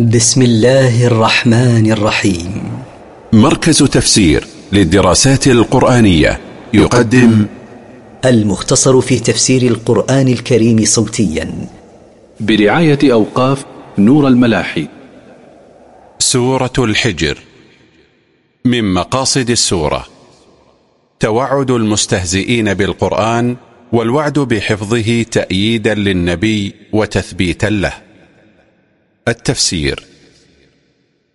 بسم الله الرحمن الرحيم. مركز تفسير للدراسات القرآنية يقدم المختصر في تفسير القرآن الكريم صوتيا. برعاية أوقاف نور الملاحي. سورة الحجر. من مقاصد السورة توعد المستهزئين بالقرآن والوعد بحفظه تأييدا للنبي وتثبيتا له. التفسير.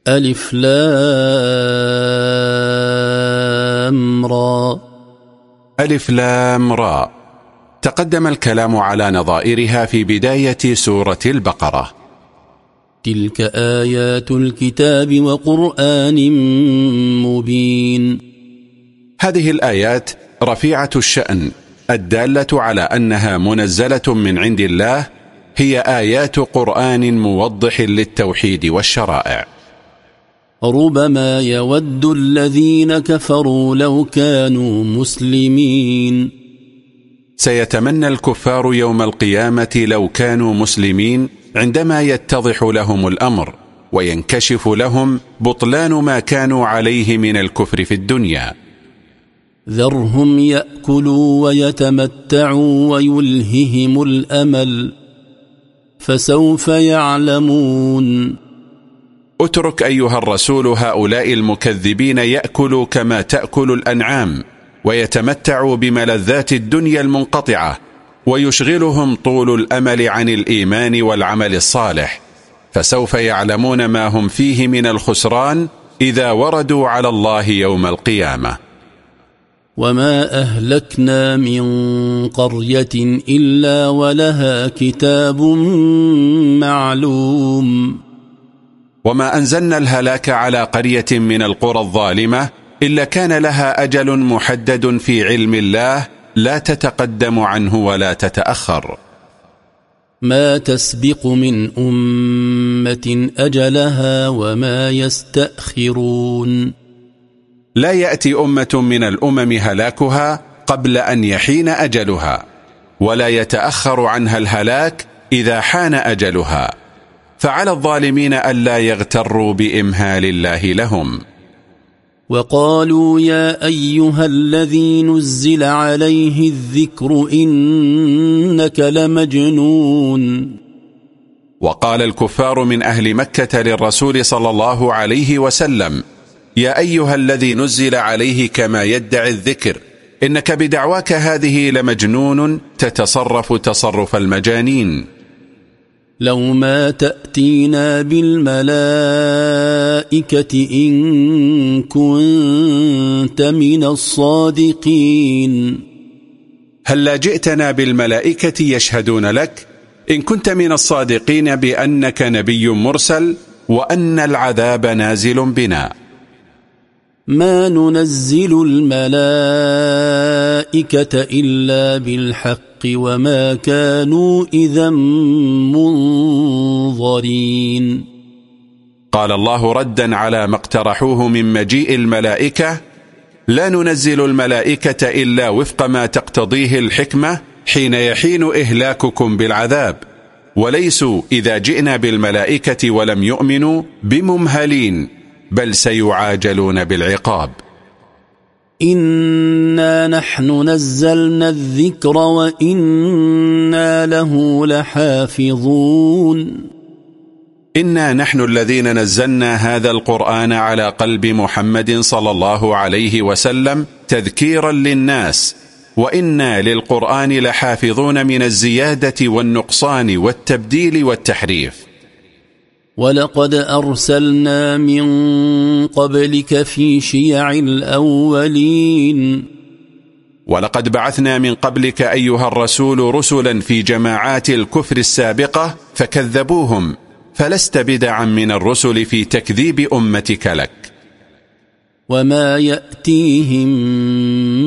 ألف لام را. ألف لام را. تقدم الكلام على نظائرها في بداية سورة البقرة. تلك آيات الكتاب وقرآن مبين. هذه الآيات رفيعة الشأن الدالة على أنها منزلة من عند الله هي آيات قرآن موضح للتوحيد والشرائع. ربما يود الذين كفروا لو كانوا مسلمين. سيتمنى الكفار يوم القيامة لو كانوا مسلمين عندما يتضح لهم الأمر وينكشف لهم بطلان ما كانوا عليه من الكفر في الدنيا. ذرهم يأكلوا ويتمتعوا ويلههم الأمل. فسوف يعلمون. اترك أيها الرسول هؤلاء المكذبين يأكلوا كما تأكل الأنعام ويتمتعوا بملذات الدنيا المنقطعة ويشغلهم طول الأمل عن الإيمان والعمل الصالح. فسوف يعلمون ما هم فيه من الخسران إذا وردوا على الله يوم القيامة. وما أهلكنا من قرية إلا ولها كتاب معلوم. وما أنزلنا الهلاك على قرية من القرى الظالمة إلا كان لها أجل محدد في علم الله لا تتقدم عنه ولا تتأخر. ما تسبق من أمة أجلها وما يستأخرون. لا يأتي أمة من الأمم هلاكها قبل أن يحين أجلها ولا يتأخر عنها الهلاك إذا حان أجلها. فعلى الظالمين ألا يغتروا بإمهال الله لهم. وقالوا يا أيها الذي نزل عليه الذكر إنك لمجنون. وقال الكفار من أهل مكة للرسول صلى الله عليه وسلم يا أيها الذي نزل عليه كما يدعي الذكر إنك بدعواك هذه لمجنون تتصرف تصرف المجانين. لو ما تأتينا بالملائكة إن كنت من الصادقين. هل لا جئتنا بالملائكة يشهدون لك؟ إن كنت من الصادقين بأنك نبي مرسل وأن العذاب نازل بنا. ما ننزل الملائكة إلا بالحق وما كانوا إذا منظرين. قال الله ردا على ما اقترحوه من مجيء الملائكة لا ننزل الملائكة إلا وفق ما تقتضيه الحكمة حين يحين إهلاككم بالعذاب. وليسوا إذا جئنا بالملائكة ولم يؤمنوا بممهلين. بل سيعاجلون بالعقاب. إنا نحن نزلنا الذكر وإنا له لحافظون. إنا نحن الذين نزلنا هذا القرآن على قلب محمد صلى الله عليه وسلم تذكيرا للناس. وإنا للقرآن لحافظون من الزيادة والنقصان والتبديل والتحريف. ولقد أرسلنا من قبلك في شيع الأولين. ولقد بعثنا من قبلك أيها الرسول رسلا في جماعات الكفر السابقة فكذبوهم فلست بدعا من الرسل في تكذيب أمتك لك. وما يأتيهم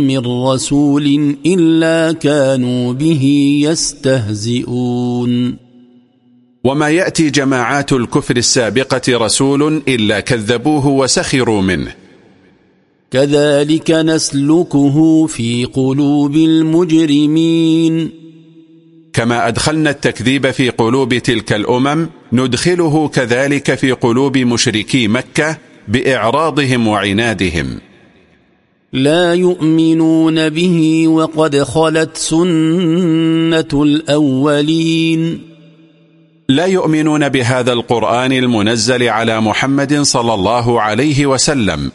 من رسول إلا كانوا به يستهزئون. وما يأتي جماعات الكفر السابقة رسول إلا كذبوه وسخروا منه. كذلك نسلكه في قلوب المجرمين. كما أدخلنا التكذيب في قلوب تلك الأمم ندخله كذلك في قلوب مشركي مكة بإعراضهم وعنادهم. لا يؤمنون به وقد خلت سنة الأولين. لا يؤمنون بهذا القرآن المنزل على محمد صلى الله عليه وسلم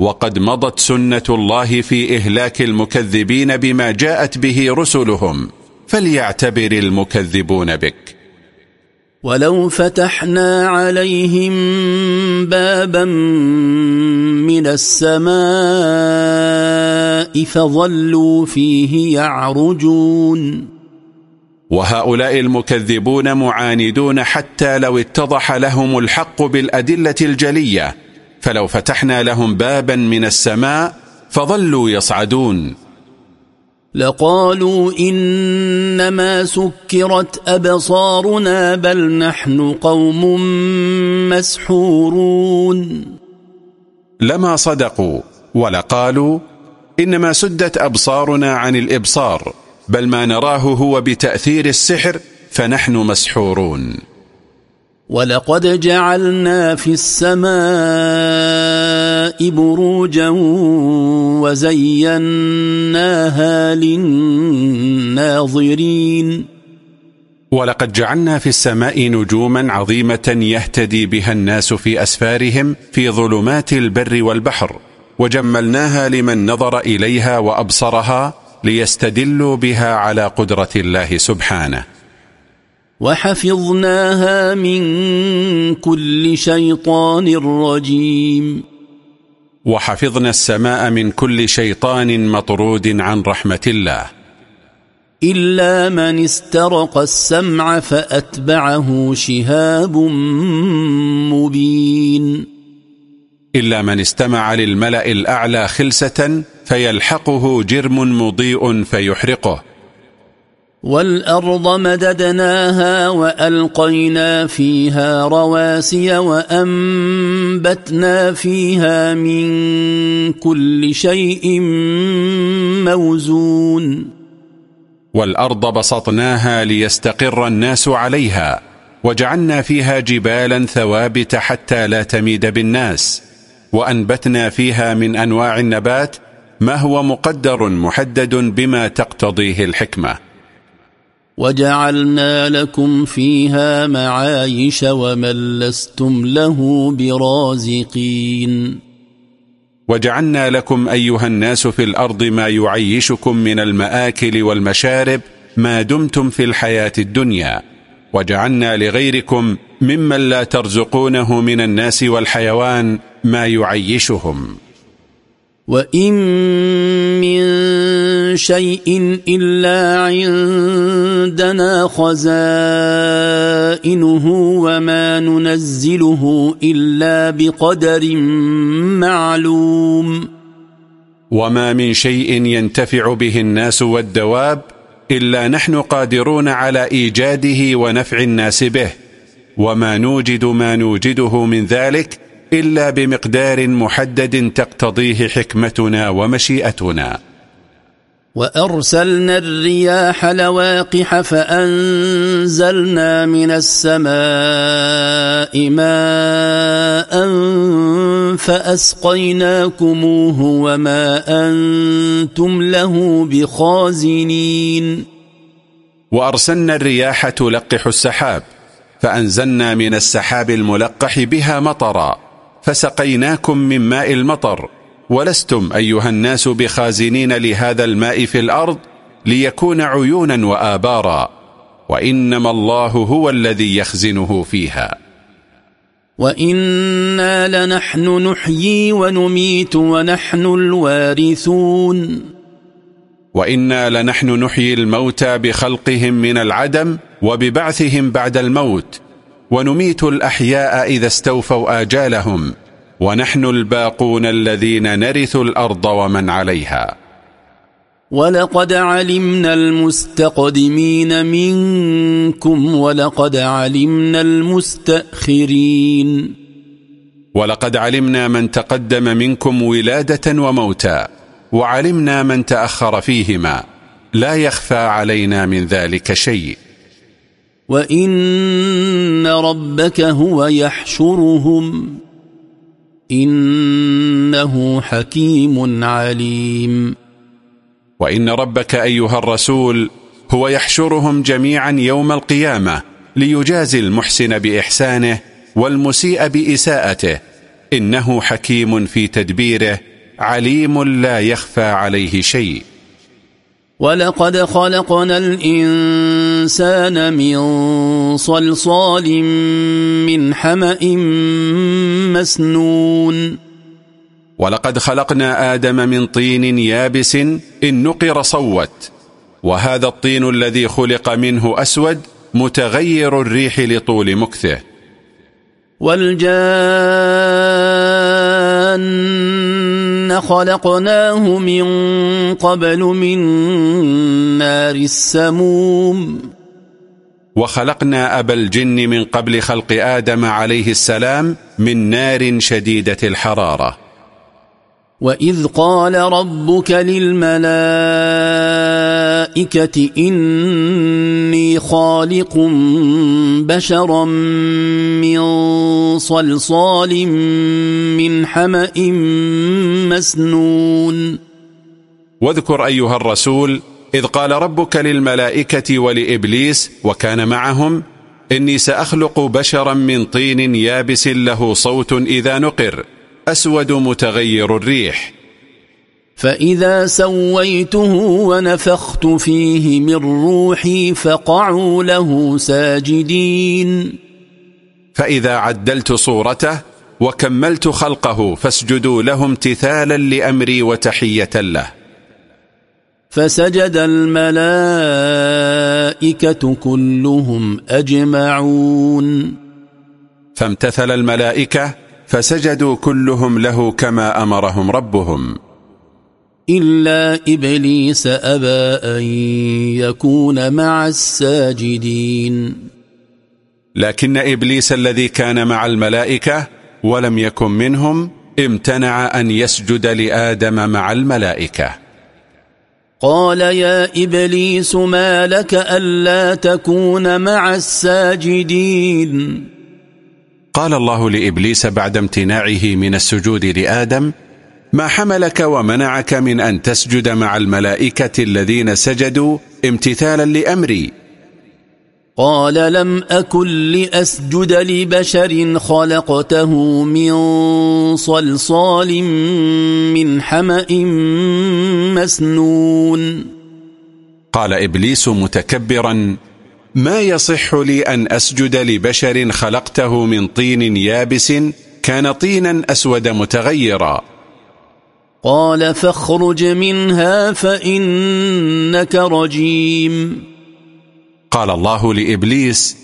وقد مضت سنة الله في إهلاك المكذبين بما جاءت به رسلهم فليعتبر المكذبون بك. ولو فتحنا عليهم بابا من السماء فظلوا فيه يعرجون. وهؤلاء المكذبون معاندون حتى لو اتضح لهم الحق بالأدلة الجلية فلو فتحنا لهم بابا من السماء فظلوا يصعدون. لقالوا إنما سكرت أبصارنا بل نحن قوم مسحورون. لما صدقوا ولقالوا إنما سدت أبصارنا عن الإبصار بل ما نراه هو بتأثير السحر فنحن مسحورون. ولقد جعلنا في السماء بروجا وزيناها للناظرين. ولقد جعلنا في السماء نجوما عظيمة يهتدي بها الناس في أسفارهم في ظلمات البر والبحر وجملناها لمن نظر إليها وأبصرها ليستدلوا بها على قدرة الله سبحانه. وحفظناها من كل شيطان رجيم. وحفظنا السماء من كل شيطان مطرود عن رحمة الله. إلا من استرق السمع فأتبعه شهاب مبين. إلا من استمع للملأ الأعلى خلسة فيلحقه جرم مضيء فيحرقه. والأرض مددناها وألقينا فيها رواسي وأنبتنا فيها من كل شيء موزون. والأرض بسطناها ليستقر الناس عليها وجعلنا فيها جبالا ثوابت حتى لا تميد بالناس. وأنبتنا فيها من أنواع النبات ما هو مقدر محدد بما تقتضيه الحكمة. وجعلنا لكم فيها معايش ومن لستم له برازقين. وجعلنا لكم أيها الناس في الأرض ما يعيشكم من المآكل والمشارب ما دمتم في الحياة الدنيا. وجعلنا لغيركم ممن لا ترزقونه من الناس والحيوان ما يعيشهم. وإن من شيء إلا عندنا خزائنه وما ننزله إلا بقدر معلوم وما من شيء ينتفع به الناس والدواب إلا نحن قادرون على إيجاده ونفع الناس به. وما نوجد ما نوجده من ذلك إلا بمقدار محدد تقتضيه حكمتنا ومشيئتنا. وأرسلنا الرياح لواقح فأنزلنا من السماء ماء فأسقيناكموه وما أنتم له بخازنين. وأرسلنا الرياح تلقح السحاب فأنزلنا من السحاب الملقح بها مطرا. فسقيناكم من ماء المطر ولستم أيها الناس بخازنين لهذا الماء في الأرض ليكون عيونا وآبارا وإنما الله هو الذي يخزنه فيها. وإنا لنحن نحيي ونميت ونحن الوارثون. وإنا لنحن نحيي الموتى بخلقهم من العدم وببعثهم بعد الموت ونميت الأحياء إذا استوفوا آجالهم ونحن الباقون الذين نرث الأرض ومن عليها. ولقد علمنا المستقدمين منكم ولقد علمنا المستأخرين. ولقد علمنا من تقدم منكم ولادة وموتا وعلمنا من تأخر فيهما لا يخفى علينا من ذلك شيء. وإن ربك هو يحشرهم إنه حكيم عليم. وإن ربك أيها الرسول هو يحشرهم جميعا يوم القيامة ليجازي المحسن بإحسانه والمسيء بإساءته إنه حكيم في تدبيره عليم لا يخفى عليه شيء. ولقد خلقنا الإنسان من صلصال من حمأ مسنون. ولقد خلقنا آدم من طين يابس إن نقر صوت وهذا الطين الذي خلق منه أسود متغير الريح لطول مكثه. والجان خلقناه من قبل من نار السموم. وخلقنا أبا الجن من قبل خلق آدم عليه السلام من نار شديدة الحرارة. وإذ قال ربك للملائكة إني خالق بشرا من صلصال من حمأ مسنون. واذكر أيها الرسول إذ قال ربك للملائكة ولإبليس وكان معهم إني سأخلق بشرا من طين يابس له صوت إذا نقر أسود متغير الريح. فإذا سويته ونفخت فيه من روحي فقعوا له ساجدين. فإذا عدلت صورته وكملت خلقه فاسجدوا له امتثالا لأمري وتحية له. فسجد الملائكة كلهم أجمعون. فامتثل الملائكة فسجدوا كلهم له كما أمرهم ربهم. إلا إبليس أبى أن يكون مع الساجدين. لكن إبليس الذي كان مع الملائكة ولم يكن منهم امتنع أن يسجد لآدم مع الملائكة. قال يا إبليس ما لك ألا تكون مع الساجدين؟ قال الله لإبليس بعد امتناعه من السجود لآدم ما حملك ومنعك من أن تسجد مع الملائكة الذين سجدوا امتثالا لأمري قال لم أكن لأسجد لبشر خلقته من صلصال من حمأ مسنون. قال إبليس متكبرا ما يصح لي أن أسجد لبشر خلقته من طين يابس كان طينا أسود متغيرا. قال فاخرج منها فإنك رجيم. قال الله لإبليس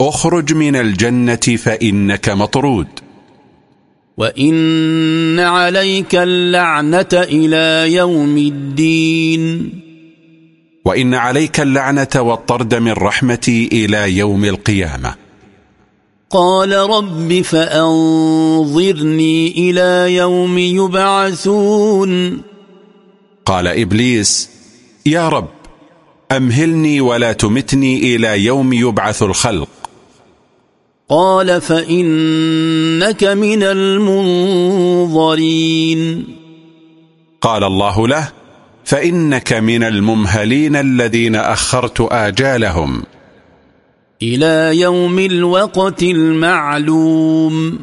أخرج من الجنة فإنك مطرود. وإن عليك اللعنة إلى يوم الدين. وإن عليك اللعنة والطرد من رحمتي إلى يوم القيامة. قال رب فأنظرني إلى يوم يبعثون. قال إبليس يا رب أمهلني ولا تمتني إلى يوم يبعث الخلق. قال فإنك من المنظرين. قال الله له فإنك من الممهلين الذين أخرت آجالهم. إلى يوم الوقت المعلوم.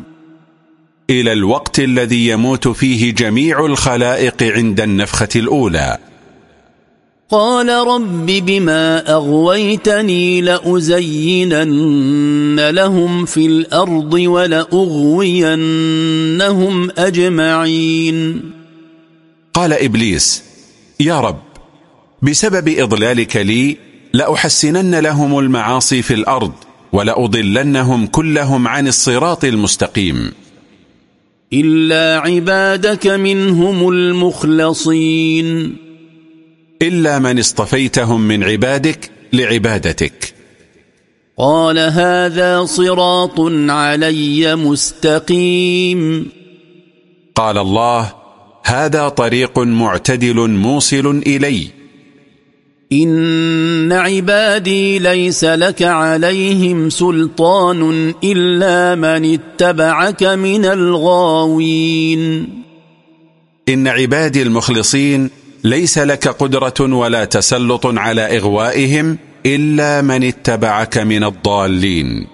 إلى الوقت الذي يموت فيه جميع الخلائق عند النفخة الأولى. قال رب بما أغويتني لأزينن لهم في الأرض ولأغوينهم أجمعين. قال إبليس يا رب بسبب إضلالك لي لأحسنن لهم المعاصي في الأرض ولأضلنهم كلهم عن الصراط المستقيم. إلا عبادك منهم المخلصين. إلا من اصطفيتهم من عبادك لعبادتك. قال هذا صراط علي مستقيم. قال الله هذا طريق معتدل موصل إلي. إن عبادي ليس لك عليهم سلطان إلا من اتبعك من الغاوين. إن عبادي المخلصين ليس لك قدرة ولا تسلط على إغوائهم إلا من اتبعك من الضالين.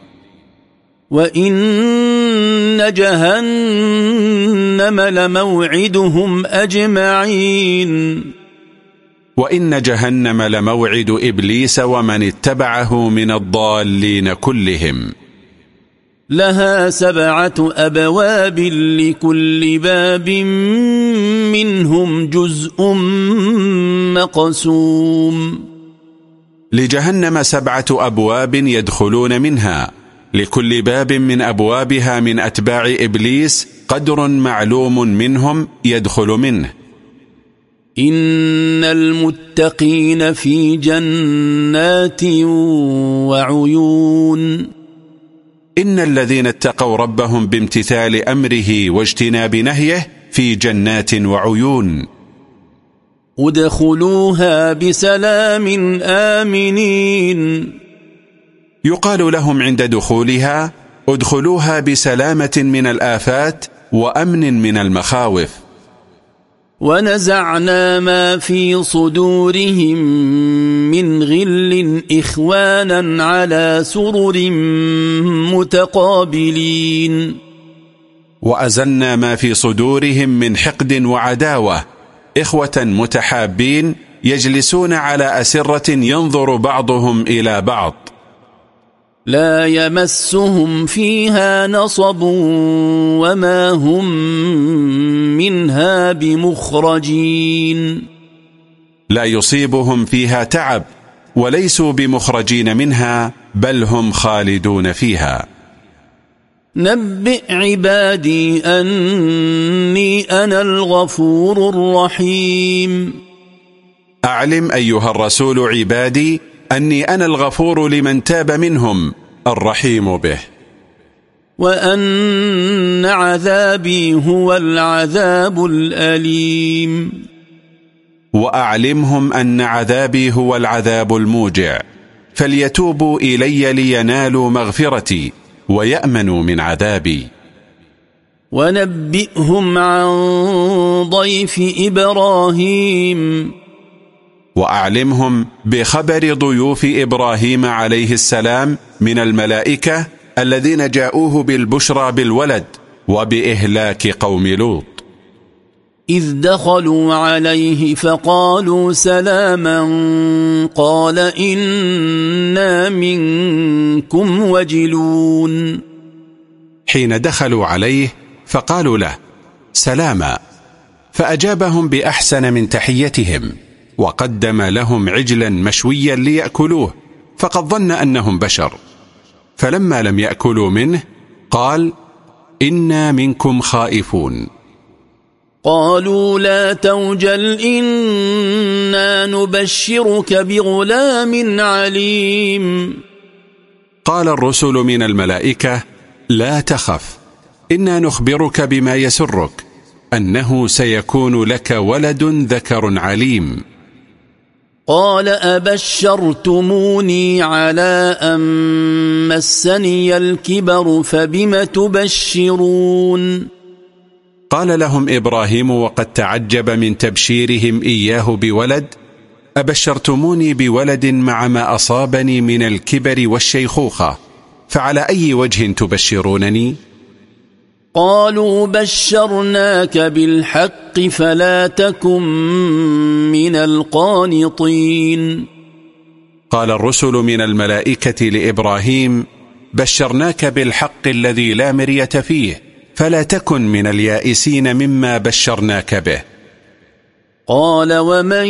وإن جهنم لموعدهم أجمعين. وإن جهنم لموعد إبليس ومن اتبعه من الضالين كلهم. لها سبعة أبواب لكل باب منهم جزء مقسوم. لجهنم سبعة أبواب يدخلون منها. لكل باب من أبوابها من أتباع إبليس قدر معلوم منهم يدخل منه. إن المتقين في جنات وعيون. إن الذين اتقوا ربهم بامتثال أمره واجتناب نهيه في جنات وعيون. ادخلوها بسلام آمنين. يقال لهم عند دخولها ادخلوها بسلامة من الآفات وأمن من المخاوف. ونزعنا ما في صدورهم من غل إخوانا على سرر متقابلين. وأزلنا ما في صدورهم من حقد وعداوة. إخوة متحابين يجلسون على أسرة ينظر بعضهم إلى بعض. لا يمسهم فيها نصب وما هم منها بمخرجين. لا يصيبهم فيها تعب وليسوا بمخرجين منها بل هم خالدون فيها. نبئ عبادي أني أنا الغفور الرحيم. أعلم أيها الرسول عبادي أني أنا الغفور لمن تاب منهم الرحيم به. وأن عذابي هو العذاب الأليم. وأعلمهم أن عذابي هو العذاب الموجع. فليتوبوا إلي لينالوا مغفرتي. ويأمنوا من عذابي. ونبئهم عن ضيف إبراهيم. وأعلمهم بخبر ضيوف إبراهيم عليه السلام من الملائكة الذين جاءوه بالبشرى بالولد وبإهلاك قوم لوط. إذ دخلوا عليه فقالوا سلاما قال إنا منكم وجلون. حين دخلوا عليه فقالوا له سلاما. فأجابهم بأحسن من تحيتهم وقدم لهم عجلا مشويا ليأكلوه فقد ظن أنهم بشر. فلما لم يأكلوا منه قال إنا منكم خائفون. قالوا لا توجل إنا نبشرك بغلام عليم. قال الرسل من الملائكة لا تخف إنا نخبرك بما يسرك أنه سيكون لك ولد ذكر عليم. قال أبشرتموني على أن مسني الكبر فبم تبشرون؟ قال لهم إبراهيم وقد تعجب من تبشيرهم إياه بولد أبشرتموني بولد مع ما أصابني من الكبر والشيخوخة فعلى أي وجه تبشرونني؟ قالوا بشرناك بالحق فلا تكن من القانطين قال الرسل من الملائكة لإبراهيم بشرناك بالحق الذي لا مرية فيه فلا تكن من اليائسين مما بشرناك به. قال ومن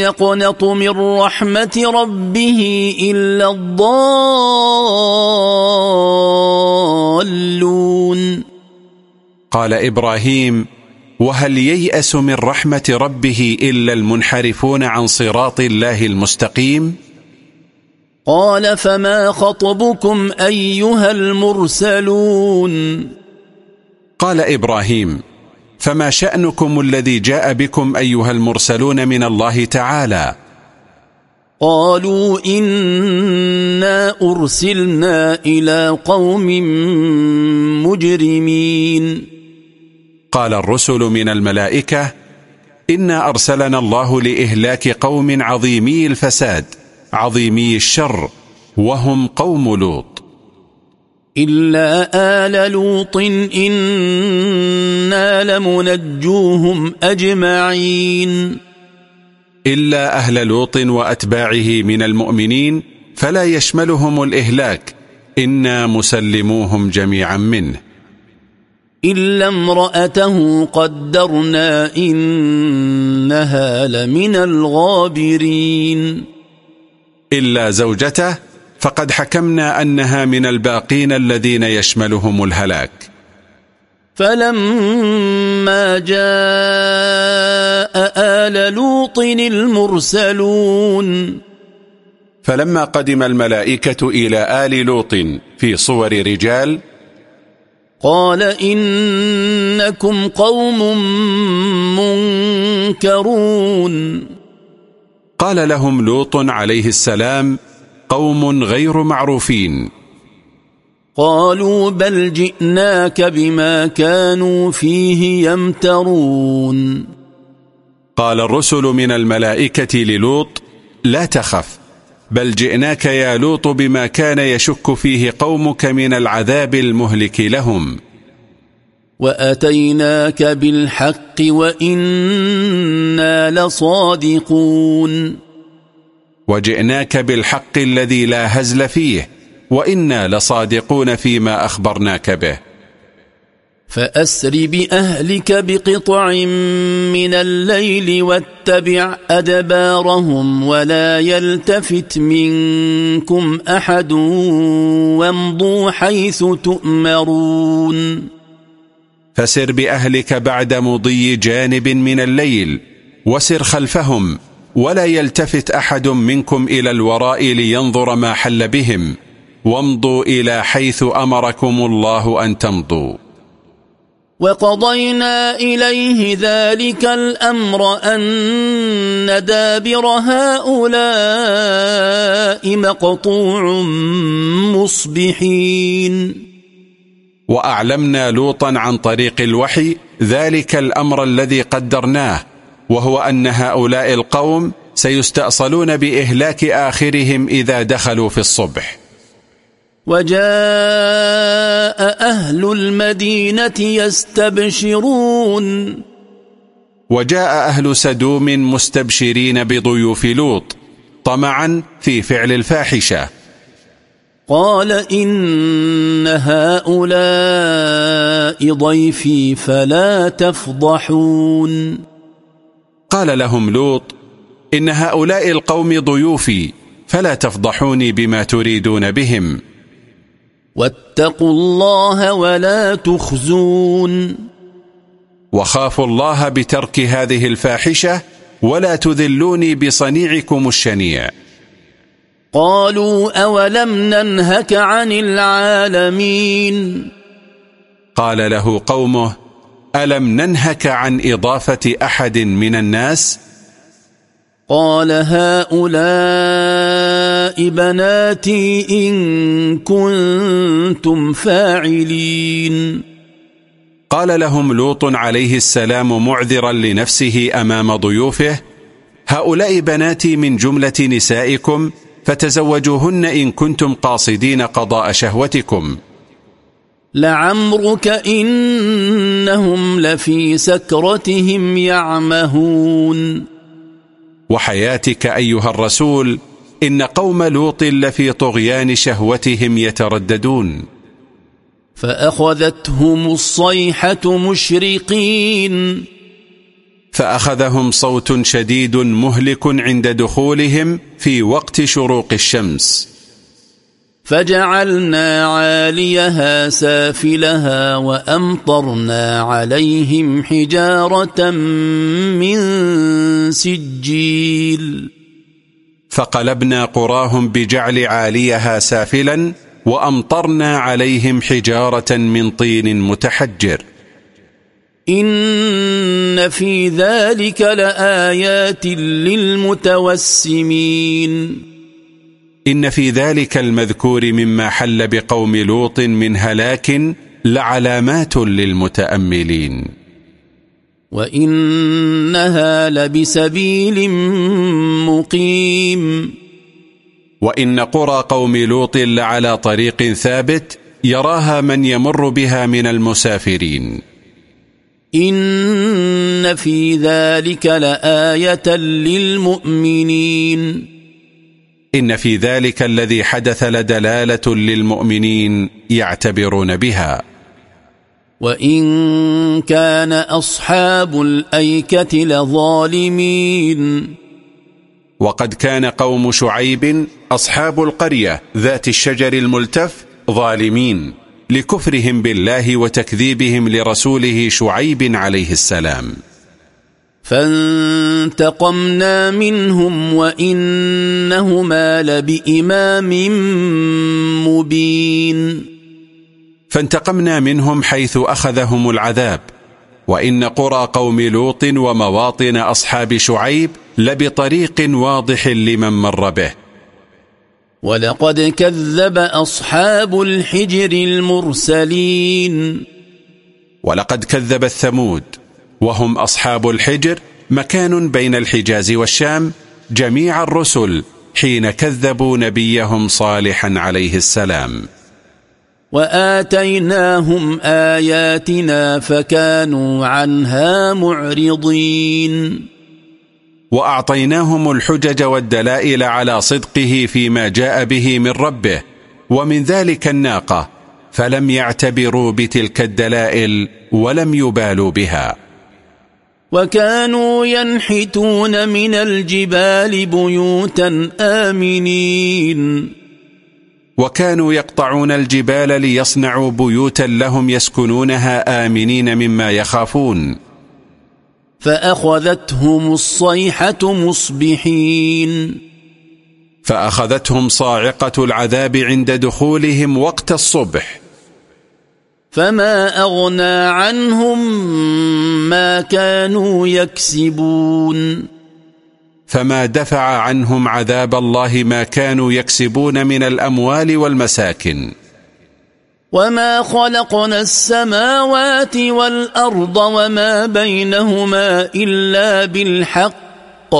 يقنط من رحمة ربه إلا الضالون. قال إبراهيم وهل ييأس من رحمة ربه إلا المنحرفون عن صراط الله المستقيم؟ قال فما خطبكم أيها المرسلون؟ قال إبراهيم فما شأنكم الذي جاء بكم أيها المرسلون من الله تعالى؟ قالوا إنا أرسلنا إلى قوم مجرمين. قال الرسل من الملائكة إنا أرسلنا الله لإهلاك قوم عظيمي الفساد عظيمي الشر وهم قوم لوط. إلا آل لوط إنا لمنجوهم أجمعين. إلا أهل لوط وأتباعه من المؤمنين فلا يشملهم الإهلاك إنا مسلموهم جميعا منه. إلا امرأته قدرنا إنها لمن الغابرين. إلا زوجته فقد حكمنا أنها من الباقين الذين يشملهم الهلاك. فلما جاء آل لوط المرسلون فلما قدم الملائكة إلى آل لوط في صور رجال قال إنكم قوم منكرون. قال لهم لوط عليه السلام قوم غير معروفين. قالوا بل جئناك بما كانوا فيه يمترون. قال الرسل من الملائكة للوط لا تخف بل جئناك يا لوط بما كان يشك فيه قومك من العذاب المهلك لهم. وأتيناك بالحق وإنا لصادقون. وجئناك بالحق الذي لا هزل فيه وإنا لصادقون فيما أخبرناك به. فأسر بأهلك بقطع من الليل واتبع أدبارهم ولا يلتفت منكم أحد وامضوا حيث تؤمرون. فسر بأهلك بعد مضي جانب من الليل وسر خلفهم ولا يلتفت أحد منكم إلى الوراء لينظر ما حل بهم. وامضوا إلى حيث أمركم الله أن تمضوا. وقضينا إليه ذلك الأمر أن دابر هؤلاء مقطوع مصبحين. وأعلمنا لوطا عن طريق الوحي ذلك الأمر الذي قدرناه. وهو أن هؤلاء القوم سيستأصلون بإهلاك آخرهم إذا دخلوا في الصبح. وجاء أهل المدينة يستبشرون. وجاء أهل سدوم مستبشرين بضيوف لوط طمعا في فعل الفاحشة. قال إن هؤلاء ضيفي فلا تفضحون. قال لهم لوط إن هؤلاء القوم ضيوفي فلا تفضحوني بما تريدون بهم. واتقوا الله ولا تخزون. وخافوا الله بترك هذه الفاحشة ولا تذلوني بصنيعكم الشنيع. قالوا أولم ننهك عن العالمين؟ قال له قومه ألم ننهك عن إضافة أحد من الناس؟ قال هؤلاء بناتي إن كنتم فاعلين قال لهم لوط عليه السلام معذرا لنفسه أمام ضيوفه هؤلاء بناتي من جملة نسائكم فتزوجوهن إن كنتم قاصدين قضاء شهوتكم لعمرك إنهم لفي سكرتهم يعمهون. وحياتك أيها الرسول إن قوم لوط لفي طغيان شهوتهم يترددون. فأخذتهم الصيحة مشرقين. فأخذهم صوت شديد مهلك عند دخولهم في وقت شروق الشمس. فجعلنا عاليها سافلها وأمطرنا عليهم حجارة من سجيل. فقلبنا قراهم بجعل عاليها سافلا وأمطرنا عليهم حجارة من طين متحجر. إن في ذلك لآيات للمتوسمين. إن في ذلك المذكور مما حل بقوم لوط من هلاك لعلامات للمتأملين. وإنها لبسبيل مقيم. وإن قرى قوم لوط لعلى طريق ثابت يراها من يمر بها من المسافرين. إن في ذلك لآية للمؤمنين. إن في ذلك الذي حدث لدلالة للمؤمنين يعتبرون بها. وإن كان أصحاب الأيكة لظالمين. وقد كان قوم شعيب أصحاب القرية ذات الشجر الملتف ظالمين لكفرهم بالله وتكذيبهم لرسوله شعيب عليه السلام. فانتقمنا منهم وإنهما لبإمام مبين. فانتقمنا منهم حيث أخذهم العذاب وإن قرى قوم لوط ومواطن أصحاب شعيب لبطريق واضح لمن مر به. ولقد كذب أصحاب الحجر المرسلين. ولقد كذب الثمود وهم أصحاب الحجر مكان بين الحجاز والشام جميع الرسل حين كذبوا نبيهم صالحا عليه السلام. وآتيناهم آياتنا فكانوا عنها معرضين. وأعطيناهم الحجج والدلائل على صدقه فيما جاء به من ربه ومن ذلك الناقة فلم يعتبروا بتلك الدلائل ولم يبالوا بها. وكانوا ينحتون من الجبال بيوتا آمنين. وكانوا يقطعون الجبال ليصنعوا بيوتا لهم يسكنونها آمنين مما يخافون. فأخذتهم الصيحة مصبحين. فأخذتهم صاعقة العذاب عند دخولهم وقت الصبح. فما أغنى عنهم ما كانوا يكسبون فما دفع عنهم عذاب الله ما كانوا يكسبون من الأموال والمساكن. وما خلقنا السماوات والأرض وما بينهما إلا بالحق.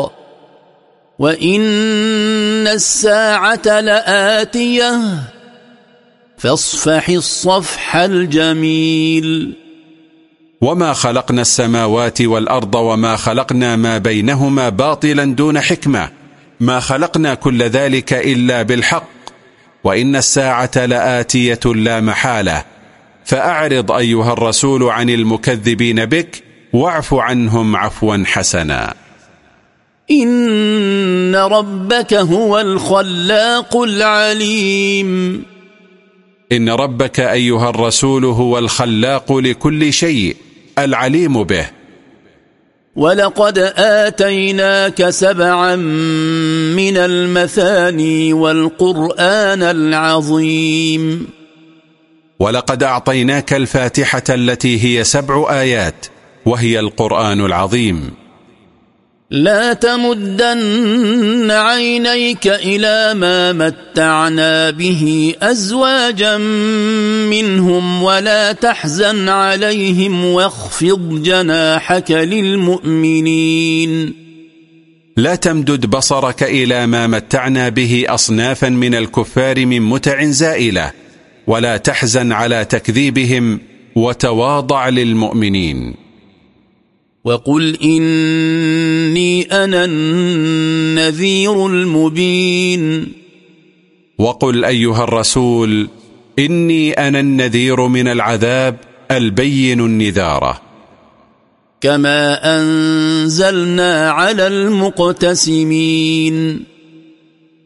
وإن الساعة لآتية فاصفح الصفح الجميل. وما خلقنا السماوات والأرض وما خلقنا ما بينهما باطلا دون حكمة. ما خلقنا كل ذلك إلا بالحق. وإن الساعة لآتية لا محالة. فأعرض أيها الرسول عن المكذبين بك واعف عنهم عفوا حسنا. إن ربك هو الخلاق العليم. إن ربك أيها الرسول هو الخلاق لكل شيء العليم به. ولقد آتيناك سبعا من المثاني والقرآن العظيم. ولقد أعطيناك الفاتحة التي هي سبع آيات وهي القرآن العظيم. لا تمدن عينيك إلى ما متعنا به أزواجا منهم ولا تحزن عليهم واخفض جناحك للمؤمنين. لا تمدد بصرك إلى ما متعنا به أصنافا من الكفار من متع زائلة ولا تحزن على تكذيبهم وتواضع للمؤمنين. وقل إني أنا النذير المبين. وقل أيها الرسول إني أنا النذير من العذاب البين النذارة. كما أنزلنا على المقتسمين.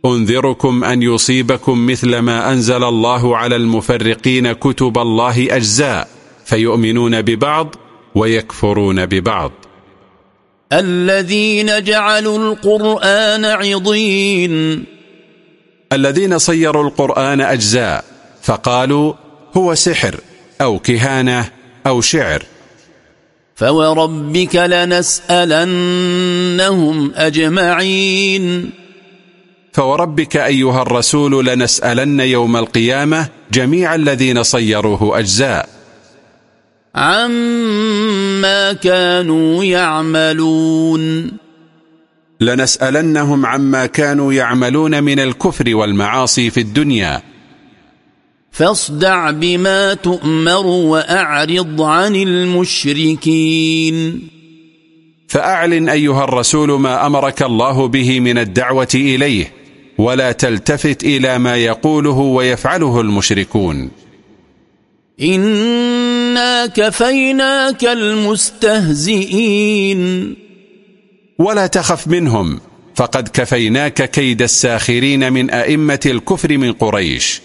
أنذركم أن يصيبكم مثل ما أنزل الله على المفرقين كتب الله أجزاء فيؤمنون ببعض ويكفرون ببعض. الذين جعلوا القرآن عضين. الذين صيروا القرآن أجزاء فقالوا هو سحر أو كهانة أو شعر. فوربك لنسألنهم أجمعين. فوربك أيها الرسول لنسألن يوم القيامة جميع الذين صيروه أجزاء. عما كانوا يعملون لنسألنهم عما كانوا يعملون من الكفر والمعاصي في الدنيا. فاصدع بما تؤمر وأعرض عن المشركين فأعلن أيها الرسول ما أمرك الله به من الدعوة إليه ولا تلتفت إلى ما يقوله ويفعله المشركون إنا كفيناك المستهزئين. ولا تخف منهم فقد كفيناك كيد الساخرين من أئمة الكفر من قريش.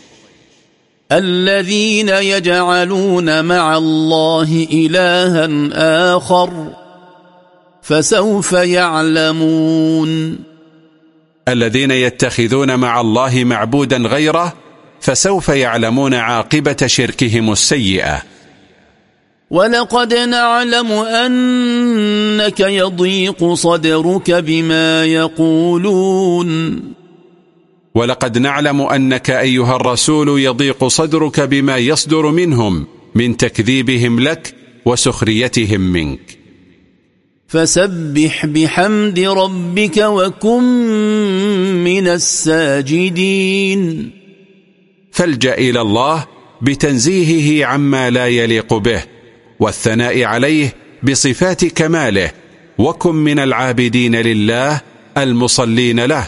الذين يجعلون مع الله إلها آخر فسوف يعلمون. الذين يتخذون مع الله معبودا غيره فسوف يعلمون عاقبة شركهم السيئة. ولقد نعلم أنك يضيق صدرك بما يقولون. ولقد نعلم أنك أيها الرسول يضيق صدرك بما يصدر منهم من تكذيبهم لك وسخريتهم منك. فسبح بحمد ربك وكن من الساجدين. فالجأ إلى الله بتنزيهه عما لا يليق به والثناء عليه بصفات كماله وكن من العابدين لله المصلين له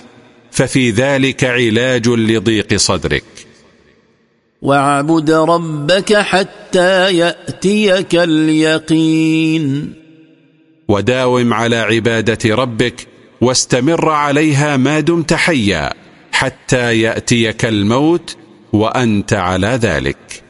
ففي ذلك علاج لضيق صدرك. واعبد ربك حتى يأتيك اليقين. وداوم على عبادة ربك واستمر عليها ما دمت حيا حتى يأتيك الموت وأنت على ذلك.